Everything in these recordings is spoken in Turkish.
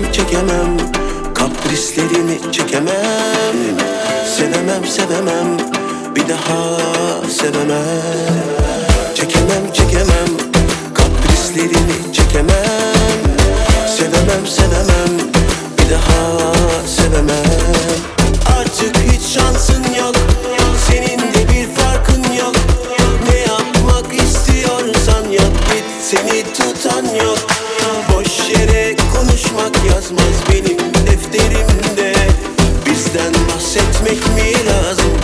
çekemem çekemem. Kaprislerini çekemem. Sevemem sevemem. Bir daha sevemem. Çekemem çekemem. make me lose.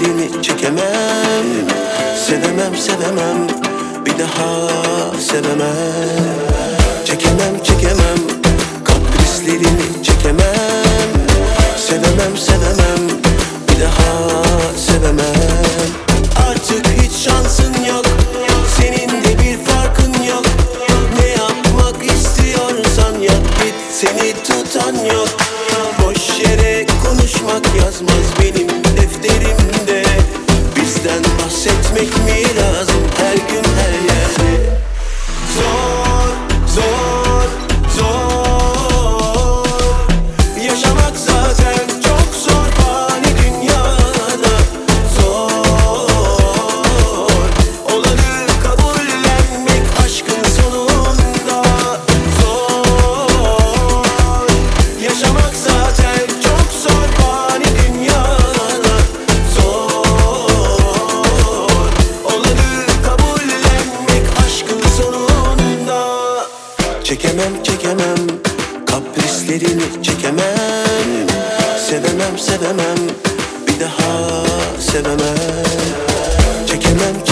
elini çekemem. Sevemem sevemem. Bir daha sevemem. Çekemem çekemem. Kaprislerini çekemem. Sevemem sevemem. Bir daha sevemem. lazım. Her gün her Çekemem çekemem. Kaprislerini çekemem. Sevemem sevemem. Bir daha sevemem. Çekemem